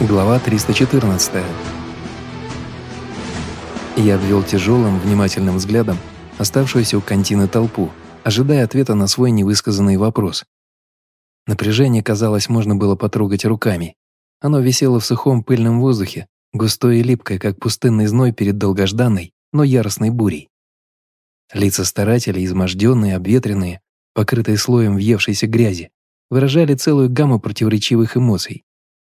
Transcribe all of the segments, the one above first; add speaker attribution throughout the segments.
Speaker 1: Глава 314. Я обвел тяжелым, внимательным взглядом оставшуюся у контины толпу, ожидая ответа на свой невысказанный вопрос. Напряжение, казалось, можно было потрогать руками. Оно висело в сухом пыльном воздухе, густое и липкое, как пустынный зной перед долгожданной, но яростной бурей. Лица старателей, изможденные, обветренные, покрытые слоем въевшейся грязи, выражали целую гамму противоречивых эмоций.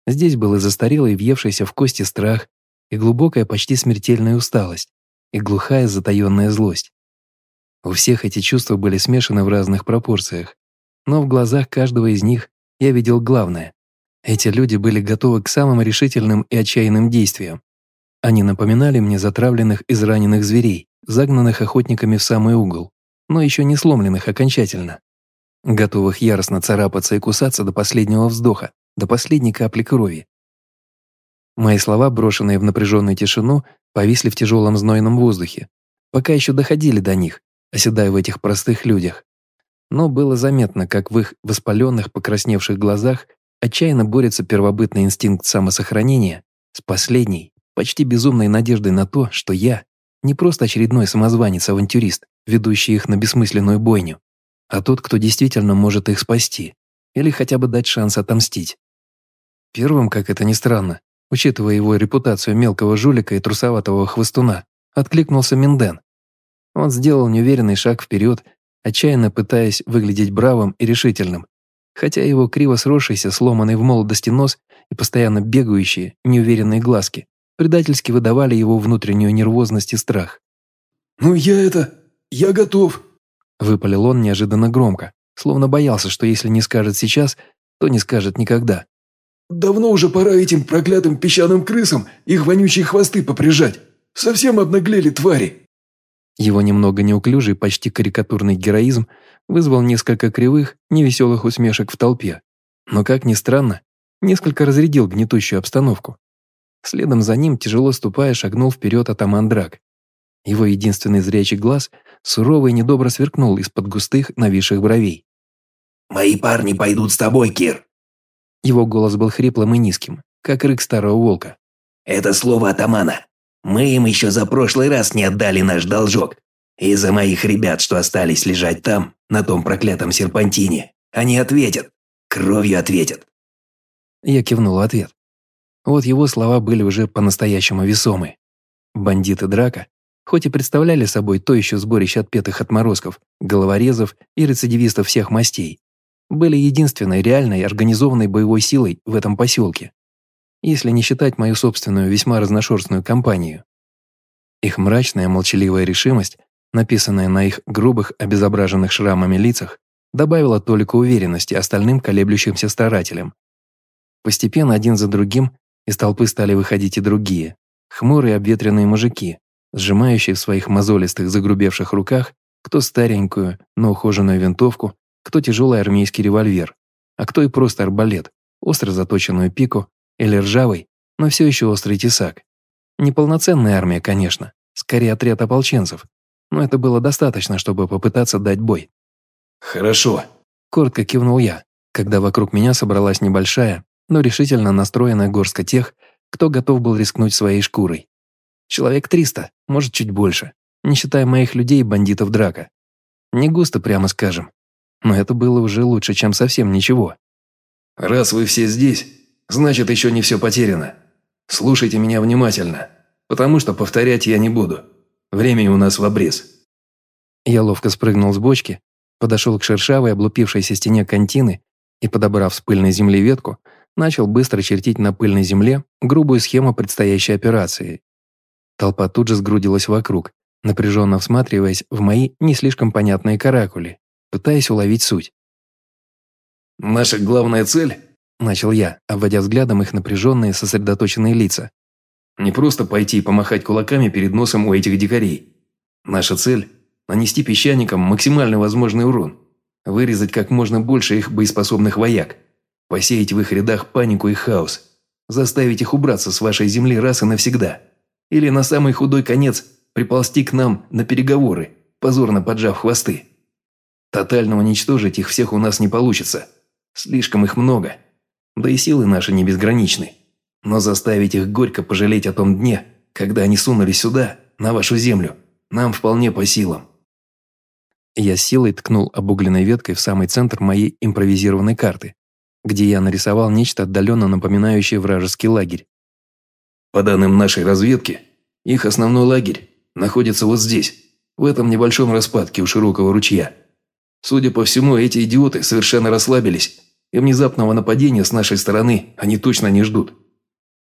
Speaker 1: Здесь был и застарелый, въевшийся в кости страх, и глубокая, почти смертельная усталость, и глухая, затаённая злость. У всех эти чувства были смешаны в разных пропорциях, но в глазах каждого из них я видел главное. Эти люди были готовы к самым решительным и отчаянным действиям. Они напоминали мне затравленных израненных зверей, загнанных охотниками в самый угол, но еще не сломленных окончательно. Готовых яростно царапаться и кусаться до последнего вздоха, до последней капли крови. Мои слова, брошенные в напряженную тишину, повисли в тяжелом знойном воздухе, пока еще доходили до них, оседая в этих простых людях. Но было заметно, как в их воспаленных, покрасневших глазах отчаянно борется первобытный инстинкт самосохранения с последней, почти безумной надеждой на то, что я не просто очередной самозванец-авантюрист, ведущий их на бессмысленную бойню, а тот, кто действительно может их спасти или хотя бы дать шанс отомстить. Первым, как это ни странно, учитывая его репутацию мелкого жулика и трусоватого хвостуна, откликнулся Минден. Он сделал неуверенный шаг вперед, отчаянно пытаясь выглядеть бравым и решительным, хотя его криво сросшийся, сломанный в молодости нос и постоянно бегающие, неуверенные глазки предательски выдавали его внутреннюю нервозность и страх.
Speaker 2: «Ну я это... я готов!»
Speaker 1: Выпалил он неожиданно громко, словно боялся, что если не скажет сейчас, то не скажет никогда.
Speaker 2: Давно уже пора этим проклятым песчаным крысам их вонючие хвосты поприжать. Совсем обнаглели твари.
Speaker 1: Его немного неуклюжий, почти карикатурный героизм вызвал несколько кривых, невеселых усмешек в толпе. Но, как ни странно, несколько разрядил гнетущую обстановку. Следом за ним, тяжело ступая, шагнул вперед атаман Драк. Его единственный зрячий глаз сурово и недобро сверкнул из-под густых, нависших бровей.
Speaker 3: «Мои парни пойдут с тобой, Кир»,
Speaker 1: его голос был хриплым и низким, как рык старого волка.
Speaker 3: «Это слово атамана. Мы им еще за прошлый раз не отдали наш должок. Из-за моих ребят, что остались лежать там, на том проклятом серпантине, они ответят. Кровью ответят».
Speaker 1: Я кивнул ответ. Вот его слова были уже по-настоящему весомы. Бандиты Драка, хоть и представляли собой то еще сборище отпетых отморозков, головорезов и рецидивистов всех мастей, были единственной реальной организованной боевой силой в этом поселке, если не считать мою собственную весьма разношерстную компанию. Их мрачная молчаливая решимость, написанная на их грубых, обезображенных шрамами лицах, добавила только уверенности остальным колеблющимся старателям. Постепенно один за другим из толпы стали выходить и другие, хмурые обветренные мужики, сжимающие в своих мозолистых загрубевших руках кто старенькую, но ухоженную винтовку, кто тяжелый армейский револьвер, а кто и просто арбалет, остро заточенную пику или ржавый, но все еще острый тесак. Неполноценная армия, конечно, скорее отряд ополченцев, но это было достаточно, чтобы попытаться дать бой.
Speaker 2: «Хорошо», –
Speaker 1: коротко кивнул я, когда вокруг меня собралась небольшая, но решительно настроенная горстка тех, кто готов был рискнуть своей шкурой. Человек триста, может, чуть больше, не считая моих людей и бандитов драка. Не густо, прямо скажем, но это было уже лучше, чем совсем ничего.
Speaker 2: «Раз вы все здесь, значит, еще не все потеряно. Слушайте меня внимательно, потому что повторять я не буду. Времени у нас в обрез».
Speaker 1: Я ловко спрыгнул с бочки, подошел к шершавой, облупившейся стене контины и, подобрав с пыльной земли ветку, начал быстро чертить на пыльной земле грубую схему предстоящей операции. Толпа тут же сгрудилась вокруг, напряженно всматриваясь в мои не слишком понятные каракули пытаясь уловить суть.
Speaker 2: «Наша главная цель», – начал я, обводя взглядом их напряженные, сосредоточенные лица, «не просто пойти и помахать кулаками перед носом у этих дикарей. Наша цель – нанести песчаникам максимально возможный урон, вырезать как можно больше их боеспособных вояк, посеять в их рядах панику и хаос, заставить их убраться с вашей земли раз и навсегда, или на самый худой конец приползти к нам на переговоры, позорно поджав хвосты. Тотально уничтожить их всех у нас не получится. Слишком их много. Да и силы наши не безграничны. Но заставить их горько пожалеть о том дне, когда они сунулись сюда, на вашу землю, нам вполне по силам.
Speaker 1: Я силой ткнул обугленной веткой в самый центр моей импровизированной карты, где я нарисовал нечто отдаленно напоминающее вражеский лагерь.
Speaker 2: По данным нашей разведки, их основной лагерь находится вот здесь, в этом небольшом распадке у широкого ручья. Судя по всему, эти идиоты совершенно расслабились, и внезапного нападения с нашей стороны они точно не ждут.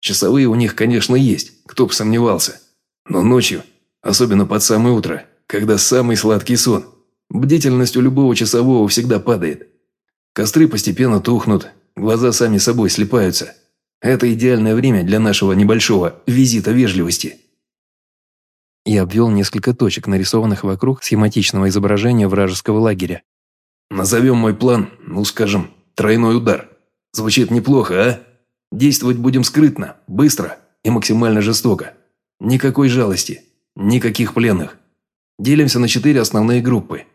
Speaker 2: Часовые у них, конечно, есть, кто бы сомневался. Но ночью, особенно под самое утро, когда самый сладкий сон, бдительность у любого часового всегда падает. Костры постепенно тухнут, глаза сами собой слепаются. Это идеальное время для нашего небольшого визита вежливости.
Speaker 1: Я обвел несколько точек, нарисованных вокруг схематичного изображения вражеского лагеря.
Speaker 2: Назовем мой план, ну скажем, тройной удар. Звучит неплохо, а? Действовать будем скрытно, быстро и максимально жестоко. Никакой жалости, никаких пленных. Делимся на четыре основные группы.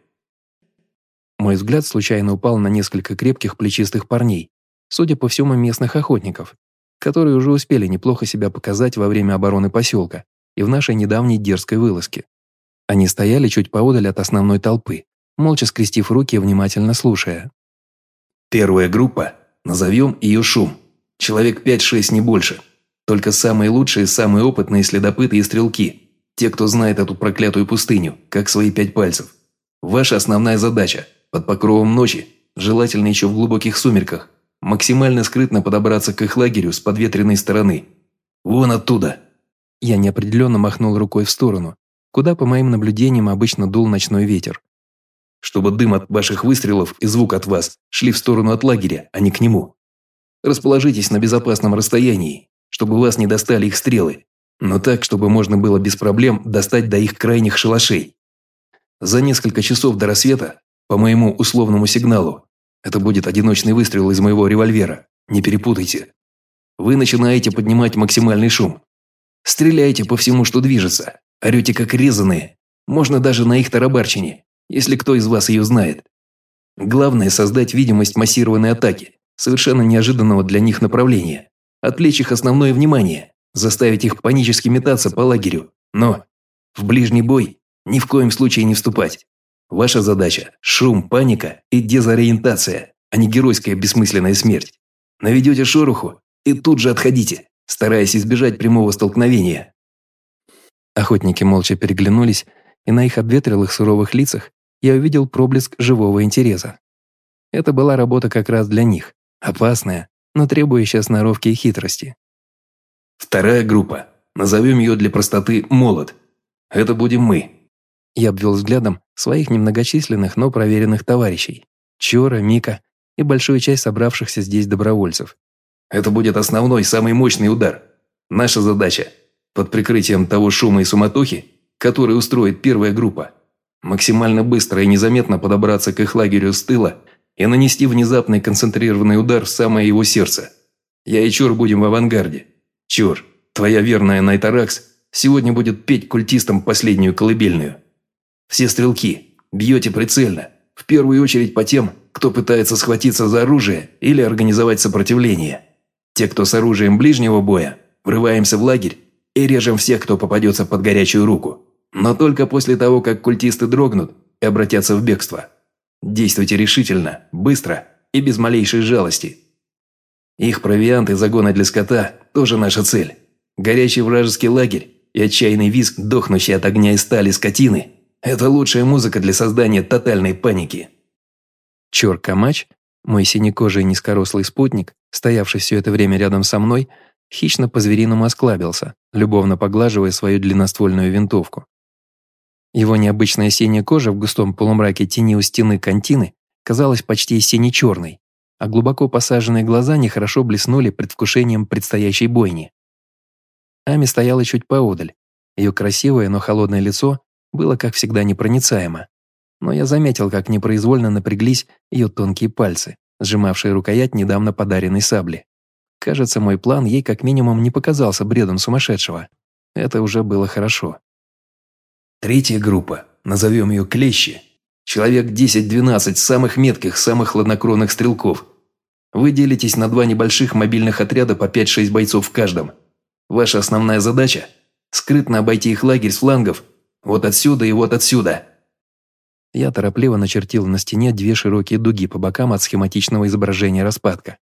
Speaker 1: Мой взгляд случайно упал на несколько крепких плечистых парней, судя по всему местных охотников, которые уже успели неплохо себя показать во время обороны поселка и в нашей недавней дерзкой вылазке. Они стояли чуть поодаль от основной толпы, молча скрестив руки и внимательно слушая.
Speaker 2: Первая группа, назовем ее «Шум». Человек 5-6, не больше. Только самые лучшие, самые опытные следопыты и стрелки. Те, кто знает эту проклятую пустыню, как свои пять пальцев. Ваша основная задача – под покровом ночи, желательно еще в глубоких сумерках, максимально скрытно подобраться к их лагерю с подветренной стороны. Вон оттуда.
Speaker 1: Я неопределенно махнул рукой в сторону, куда, по моим наблюдениям, обычно дул ночной ветер.
Speaker 2: Чтобы дым от ваших выстрелов и звук от вас шли в сторону от лагеря, а не к нему. Расположитесь на безопасном расстоянии, чтобы вас не достали их стрелы, но так, чтобы можно было без проблем достать до их крайних шалашей. За несколько часов до рассвета, по моему условному сигналу, это будет одиночный выстрел из моего револьвера, не перепутайте. Вы начинаете поднимать максимальный шум, Стреляйте по всему, что движется. Орете как резаные. Можно даже на их тарабарчине, если кто из вас ее знает. Главное – создать видимость массированной атаки, совершенно неожиданного для них направления. Отвлечь их основное внимание, заставить их панически метаться по лагерю. Но в ближний бой ни в коем случае не вступать. Ваша задача – шум, паника и дезориентация, а не геройская бессмысленная смерть. Наведете шороху и тут же отходите стараясь избежать прямого столкновения.
Speaker 1: Охотники молча переглянулись, и на их обветрилых суровых лицах я увидел проблеск живого интереса. Это была работа как раз для них, опасная, но требующая сноровки и хитрости.
Speaker 2: Вторая группа. Назовем ее для простоты «молот». Это будем мы.
Speaker 1: Я обвел взглядом своих немногочисленных, но проверенных товарищей. Чора, Мика и большую часть собравшихся здесь добровольцев.
Speaker 2: Это будет основной, самый мощный удар. Наша задача – под прикрытием того шума и суматохи, который устроит первая группа, максимально быстро и незаметно подобраться к их лагерю с тыла и нанести внезапный концентрированный удар в самое его сердце. Я и Чур будем в авангарде. Чур, твоя верная Найтаракс сегодня будет петь культистам последнюю колыбельную. Все стрелки, бьете прицельно, в первую очередь по тем, кто пытается схватиться за оружие или организовать сопротивление. Те, кто с оружием ближнего боя, врываемся в лагерь и режем всех, кто попадется под горячую руку. Но только после того, как культисты дрогнут и обратятся в бегство. Действуйте решительно, быстро и без малейшей жалости. Их провиант и загоны для скота – тоже наша цель. Горячий вражеский лагерь и отчаянный визг, дохнущий от огня и стали скотины – это лучшая музыка для создания тотальной паники.
Speaker 1: Чор Камач мой синекожий низкорослый спутник, стоявший все это время рядом со мной, хищно по-звериному осклабился, любовно поглаживая свою длинноствольную винтовку. Его необычная синяя кожа в густом полумраке тени у стены контины казалась почти сине-черной, а глубоко посаженные глаза нехорошо блеснули предвкушением предстоящей бойни. Ами стояла чуть поодаль. Ее красивое, но холодное лицо было, как всегда, непроницаемо но я заметил, как непроизвольно напряглись ее тонкие пальцы, сжимавшие рукоять недавно подаренной сабли. Кажется, мой план ей как минимум не показался бредом сумасшедшего. Это уже было хорошо.
Speaker 2: Третья группа, назовем ее «Клещи». Человек 10-12 самых метких, самых хладнокровных стрелков. Вы делитесь на два небольших мобильных отряда по 5-6 бойцов в каждом. Ваша основная задача – скрытно обойти их лагерь с флангов, вот отсюда и вот отсюда.
Speaker 1: Я торопливо начертил на стене две широкие дуги по бокам от схематичного изображения распадка.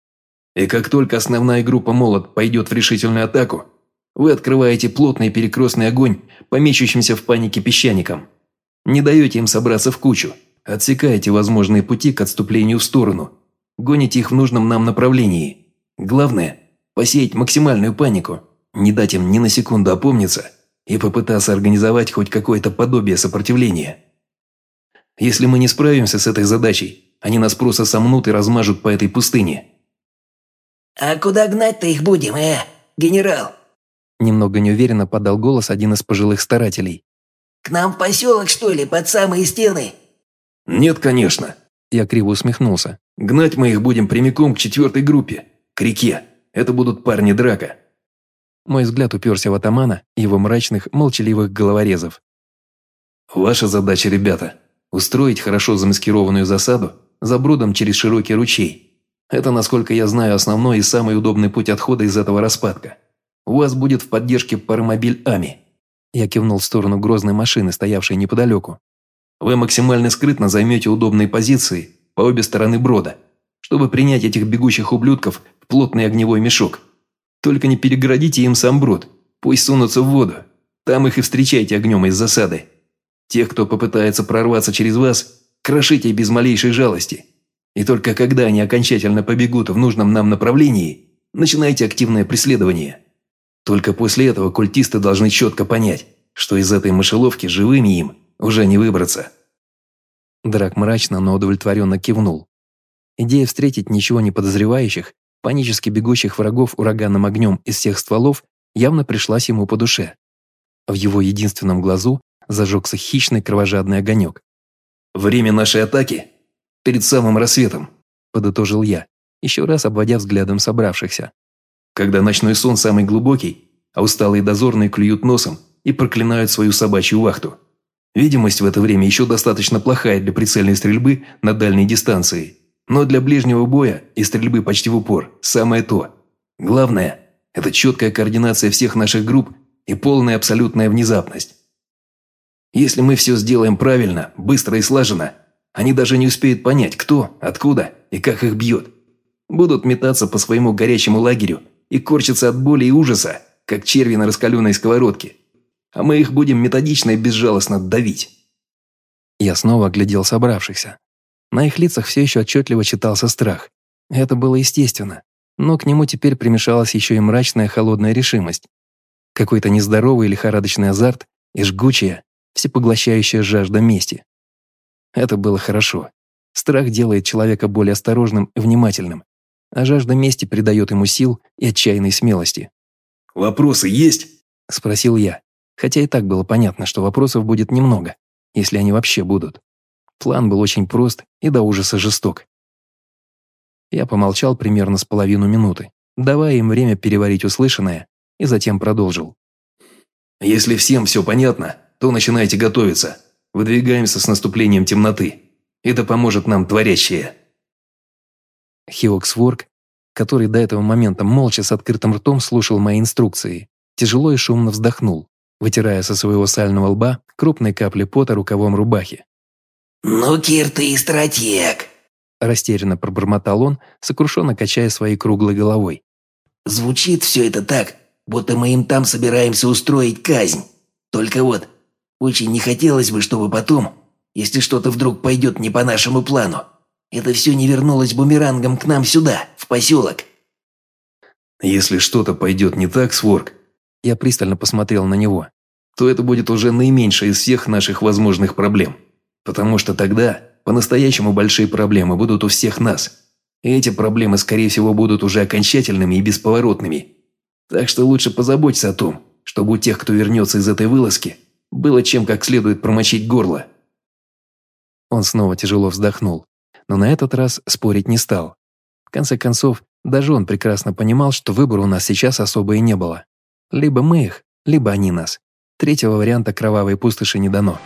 Speaker 2: И как только основная группа «Молот» пойдет в решительную атаку, вы открываете плотный перекрестный огонь по мечущимся в панике песчаникам. Не даете им собраться в кучу, отсекаете возможные пути к отступлению в сторону, гоните их в нужном нам направлении. Главное – посеять максимальную панику, не дать им ни на секунду опомниться и попытаться организовать хоть какое-то подобие сопротивления. Если мы не справимся с этой задачей, они нас просто сомнут и размажут по этой пустыне».
Speaker 3: «А куда гнать-то их будем, э, генерал?»
Speaker 1: Немного неуверенно подал голос один из пожилых старателей.
Speaker 3: «К нам в поселок, что ли, под самые стены?»
Speaker 2: «Нет, конечно».
Speaker 1: Я криво усмехнулся.
Speaker 2: «Гнать мы их будем прямиком к четвертой группе, к реке. Это будут парни драка».
Speaker 1: Мой взгляд уперся в атамана и его мрачных, молчаливых головорезов.
Speaker 2: «Ваша задача, ребята, устроить хорошо замаскированную засаду за бродом через широкий ручей. Это, насколько я знаю, основной и самый удобный путь отхода из этого распадка. У вас будет в поддержке паромобиль Ами».
Speaker 1: Я кивнул в сторону грозной машины, стоявшей неподалеку.
Speaker 2: «Вы максимально скрытно займете удобные позиции по обе стороны брода, чтобы принять этих бегущих ублюдков в плотный огневой мешок. Только не перегородите им сам брод, пусть сунутся в воду. Там их и встречайте огнем из засады. Тех, кто попытается прорваться через вас, крошите без малейшей жалости. И только когда они окончательно побегут в нужном нам направлении, начинайте активное преследование. Только после этого культисты должны четко понять, что из этой мышеловки живыми им уже не выбраться.
Speaker 1: Драк мрачно, но удовлетворенно кивнул. Идея встретить ничего не подозревающих, панически бегущих врагов ураганным огнем из всех стволов явно пришлась ему по душе. В его единственном глазу зажегся хищный кровожадный огонек.
Speaker 2: «Время нашей атаки перед самым рассветом», –
Speaker 1: подытожил я, еще раз обводя взглядом собравшихся.
Speaker 2: «Когда ночной сон самый глубокий, а усталые дозорные клюют носом и проклинают свою собачью вахту. Видимость в это время еще достаточно плохая для прицельной стрельбы на дальней дистанции, но для ближнего боя и стрельбы почти в упор самое то. Главное – это четкая координация всех наших групп и полная абсолютная внезапность. Если мы все сделаем правильно, быстро и слаженно, они даже не успеют понять, кто, откуда и как их бьет. Будут метаться по своему горячему лагерю и корчиться от боли и ужаса, как черви на раскаленной сковородке. А мы их будем методично и безжалостно давить.
Speaker 1: Я снова оглядел собравшихся. На их лицах все еще отчетливо читался страх. Это было естественно, но к нему теперь примешалась еще и мрачная холодная решимость. Какой-то нездоровый лихорадочный азарт и жгучая, всепоглощающая жажда мести. Это было хорошо. Страх делает человека более осторожным и внимательным, а жажда мести придает ему сил и отчаянной смелости.
Speaker 2: «Вопросы есть?»
Speaker 1: – спросил я, хотя и так было понятно, что вопросов будет немного, если они вообще будут. План был очень прост и до ужаса жесток. Я помолчал примерно с половину минуты, давая им время переварить услышанное, и затем продолжил.
Speaker 2: «Если всем все понятно, то начинайте готовиться. Выдвигаемся с наступлением темноты. Это поможет нам творящее».
Speaker 1: Хиоксворк, который до этого момента молча с открытым ртом слушал мои инструкции, тяжело и шумно вздохнул, вытирая со своего сального лба крупные капли пота рукавом рубахи.
Speaker 3: «Ну, Кир, ты и стратег!»
Speaker 1: Растерянно пробормотал он, сокрушенно качая своей круглой головой.
Speaker 3: «Звучит все это так, будто мы им там собираемся устроить казнь. Только вот, очень не хотелось бы, чтобы потом, если что-то вдруг пойдет не по нашему плану, это все не вернулось бумерангом к нам сюда, в поселок.
Speaker 2: Если что-то пойдет не так, Сворк,
Speaker 1: я пристально посмотрел на него,
Speaker 2: то это будет уже наименьшее из всех наших возможных проблем. Потому что тогда по-настоящему большие проблемы будут у всех нас. И эти проблемы, скорее всего, будут уже окончательными и бесповоротными. Так что лучше позаботься о том, чтобы у тех, кто вернется из этой вылазки, было чем как следует промочить горло.
Speaker 1: Он снова тяжело вздохнул, но на этот раз спорить не стал. В конце концов, даже он прекрасно понимал, что выбора у нас сейчас особо и не было. Либо мы их, либо они нас. Третьего варианта кровавой пустоши не дано.